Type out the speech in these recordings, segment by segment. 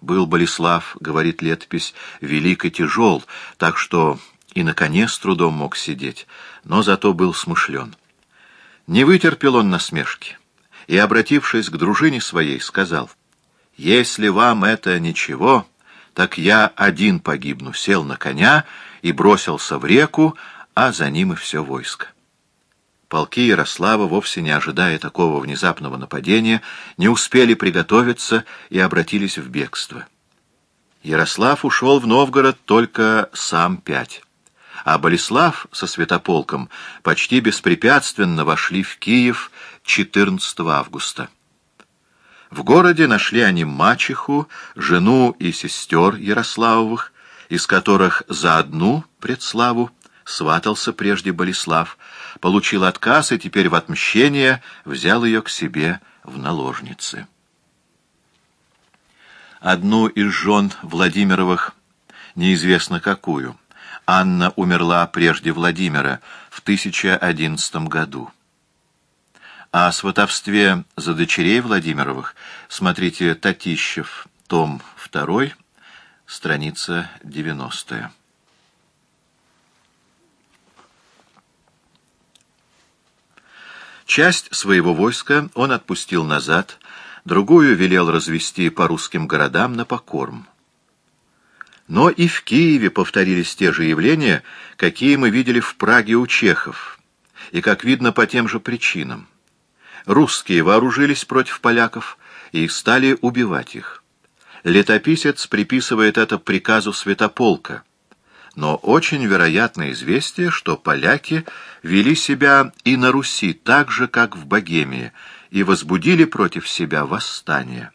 Был Болеслав, говорит летопись, велик и тяжел, так что и на коне с трудом мог сидеть, но зато был смышлен. Не вытерпел он насмешки и, обратившись к дружине своей, сказал, «Если вам это ничего, так я один погибну». Сел на коня и бросился в реку, а за ним и все войско. Полки Ярослава, вовсе не ожидая такого внезапного нападения, не успели приготовиться и обратились в бегство. Ярослав ушел в Новгород только сам пять, а Болеслав со Святополком почти беспрепятственно вошли в Киев 14 августа. В городе нашли они мачеху, жену и сестер Ярославовых, из которых за одну предславу сватался прежде Болеслав, получил отказ и теперь в отмщение взял ее к себе в наложницы. Одну из жен Владимировых, неизвестно какую, Анна умерла прежде Владимира в 1011 году. О сватовстве за дочерей Владимировых смотрите Татищев, том 2, страница 90. Часть своего войска он отпустил назад, другую велел развести по русским городам на покорм. Но и в Киеве повторились те же явления, какие мы видели в Праге у чехов, и, как видно, по тем же причинам. Русские вооружились против поляков и стали убивать их. Летописец приписывает это приказу Святополка, но очень вероятно известие, что поляки вели себя и на Руси так же, как в Богемии, и возбудили против себя восстание.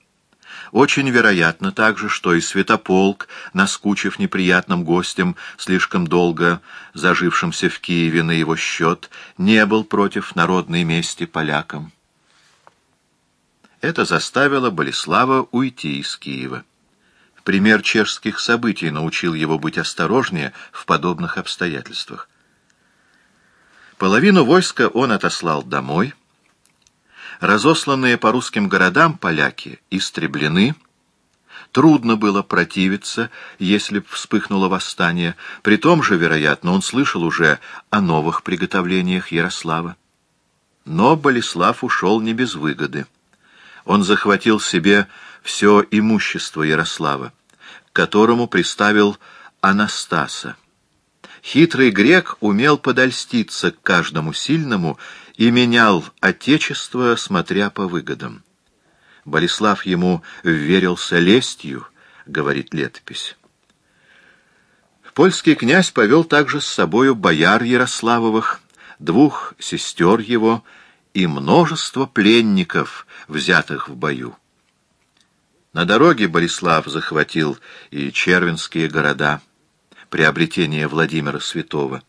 Очень вероятно также, что и Святополк, наскучив неприятным гостем, слишком долго зажившимся в Киеве на его счет, не был против народной мести полякам. Это заставило Болеслава уйти из Киева. Пример чешских событий научил его быть осторожнее в подобных обстоятельствах. Половину войска он отослал домой. Разосланные по русским городам поляки истреблены. Трудно было противиться, если б вспыхнуло восстание. При том же, вероятно, он слышал уже о новых приготовлениях Ярослава. Но Болеслав ушел не без выгоды. Он захватил себе все имущество Ярослава, к которому приставил Анастаса. Хитрый грек умел подольститься к каждому сильному и менял отечество, смотря по выгодам. Болеслав ему вверился лестью, говорит летопись. Польский князь повел также с собою бояр Ярославовых, двух сестер его и множество пленников, взятых в бою. На дороге Борислав захватил и червенские города, приобретение Владимира Святого.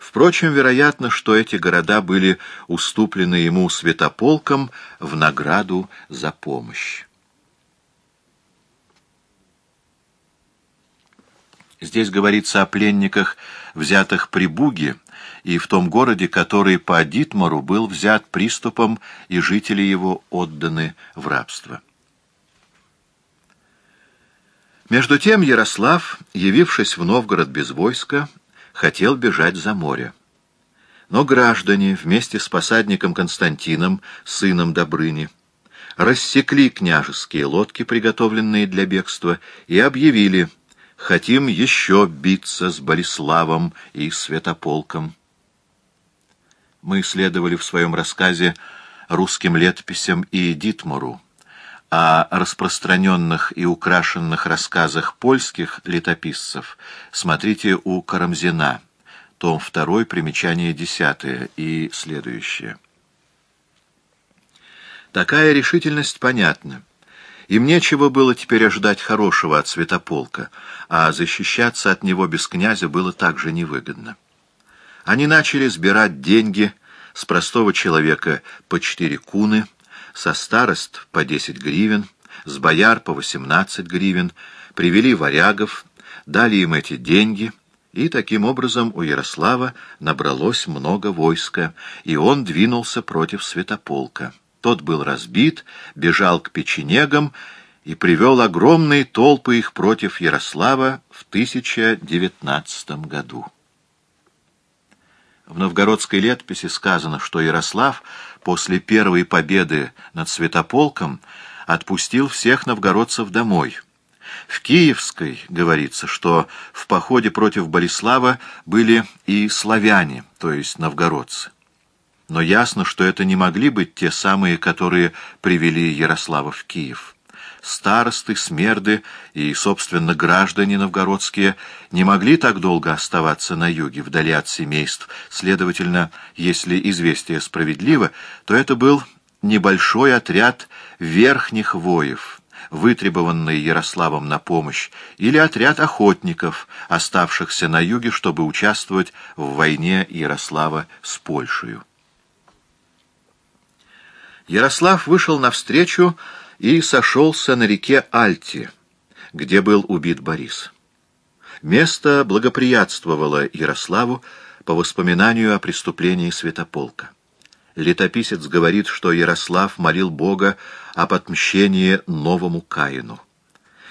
Впрочем, вероятно, что эти города были уступлены ему святополком в награду за помощь. Здесь говорится о пленниках, взятых при Буге, и в том городе, который по Дитмару был взят приступом, и жители его отданы в рабство. Между тем Ярослав, явившись в Новгород без войска, хотел бежать за море. Но граждане вместе с посадником Константином, сыном Добрыни, рассекли княжеские лодки, приготовленные для бегства, и объявили «Хотим еще биться с Бориславом и Святополком». Мы следовали в своем рассказе русским летописям и Дитмору о распространенных и украшенных рассказах польских летописцев смотрите у Карамзина, том 2, примечание 10 и следующее. Такая решительность понятна. Им нечего было теперь ожидать хорошего от Святополка, а защищаться от него без князя было также невыгодно. Они начали сбирать деньги с простого человека по четыре куны, со старост по 10 гривен, с бояр по 18 гривен, привели варягов, дали им эти деньги, и таким образом у Ярослава набралось много войска, и он двинулся против Святополка. Тот был разбит, бежал к печенегам и привел огромные толпы их против Ярослава в 1019 году. В новгородской летописи сказано, что Ярослав после первой победы над Святополком отпустил всех новгородцев домой. В Киевской говорится, что в походе против Болеслава были и славяне, то есть новгородцы. Но ясно, что это не могли быть те самые, которые привели Ярослава в Киев старосты, смерды и, собственно, граждане новгородские не могли так долго оставаться на юге, вдали от семейств. Следовательно, если известие справедливо, то это был небольшой отряд верхних воев, вытребованный Ярославом на помощь, или отряд охотников, оставшихся на юге, чтобы участвовать в войне Ярослава с Польшей. Ярослав вышел навстречу и сошелся на реке Альти, где был убит Борис. Место благоприятствовало Ярославу по воспоминанию о преступлении Святополка. Летописец говорит, что Ярослав молил Бога об отмщении новому Каину.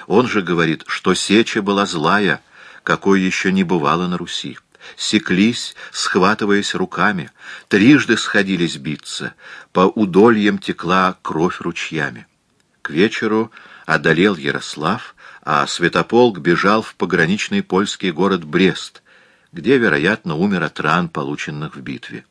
Он же говорит, что сеча была злая, какой еще не бывало на Руси. Секлись, схватываясь руками, трижды сходились биться, по удольям текла кровь ручьями. К вечеру одолел Ярослав, а Святополк бежал в пограничный польский город Брест, где, вероятно, умер от ран, полученных в битве.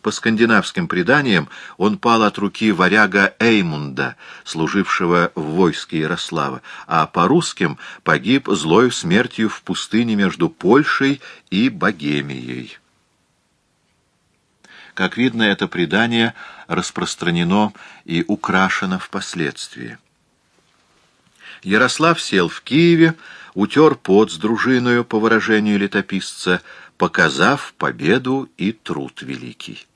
По скандинавским преданиям он пал от руки варяга Эймунда, служившего в войске Ярослава, а по русским погиб злою смертью в пустыне между Польшей и Богемией. Как видно, это предание распространено и украшено впоследствии. Ярослав сел в Киеве, утер пот с дружиною, по выражению летописца, показав победу и труд великий.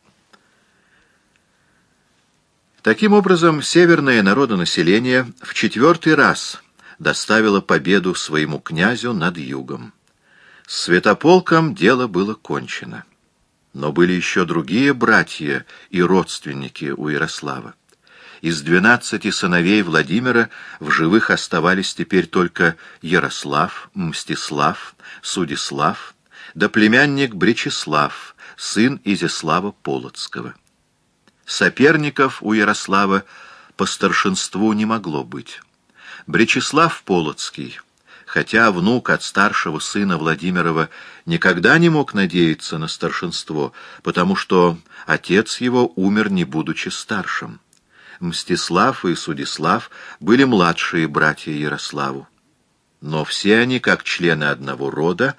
Таким образом, северное народонаселение в четвертый раз доставило победу своему князю над югом. С Святополком дело было кончено. Но были еще другие братья и родственники у Ярослава. Из двенадцати сыновей Владимира в живых оставались теперь только Ярослав, Мстислав, Судислав, да племянник Бречеслав, сын Изяслава Полоцкого. Соперников у Ярослава по старшинству не могло быть. Бречеслав Полоцкий хотя внук от старшего сына Владимирова никогда не мог надеяться на старшинство, потому что отец его умер, не будучи старшим. Мстислав и Судислав были младшие братья Ярославу. Но все они, как члены одного рода,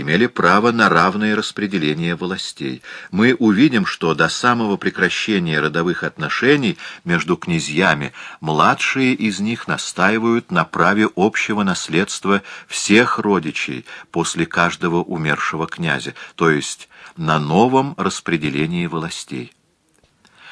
имели право на равное распределение властей. Мы увидим, что до самого прекращения родовых отношений между князьями младшие из них настаивают на праве общего наследства всех родичей после каждого умершего князя, то есть на новом распределении властей.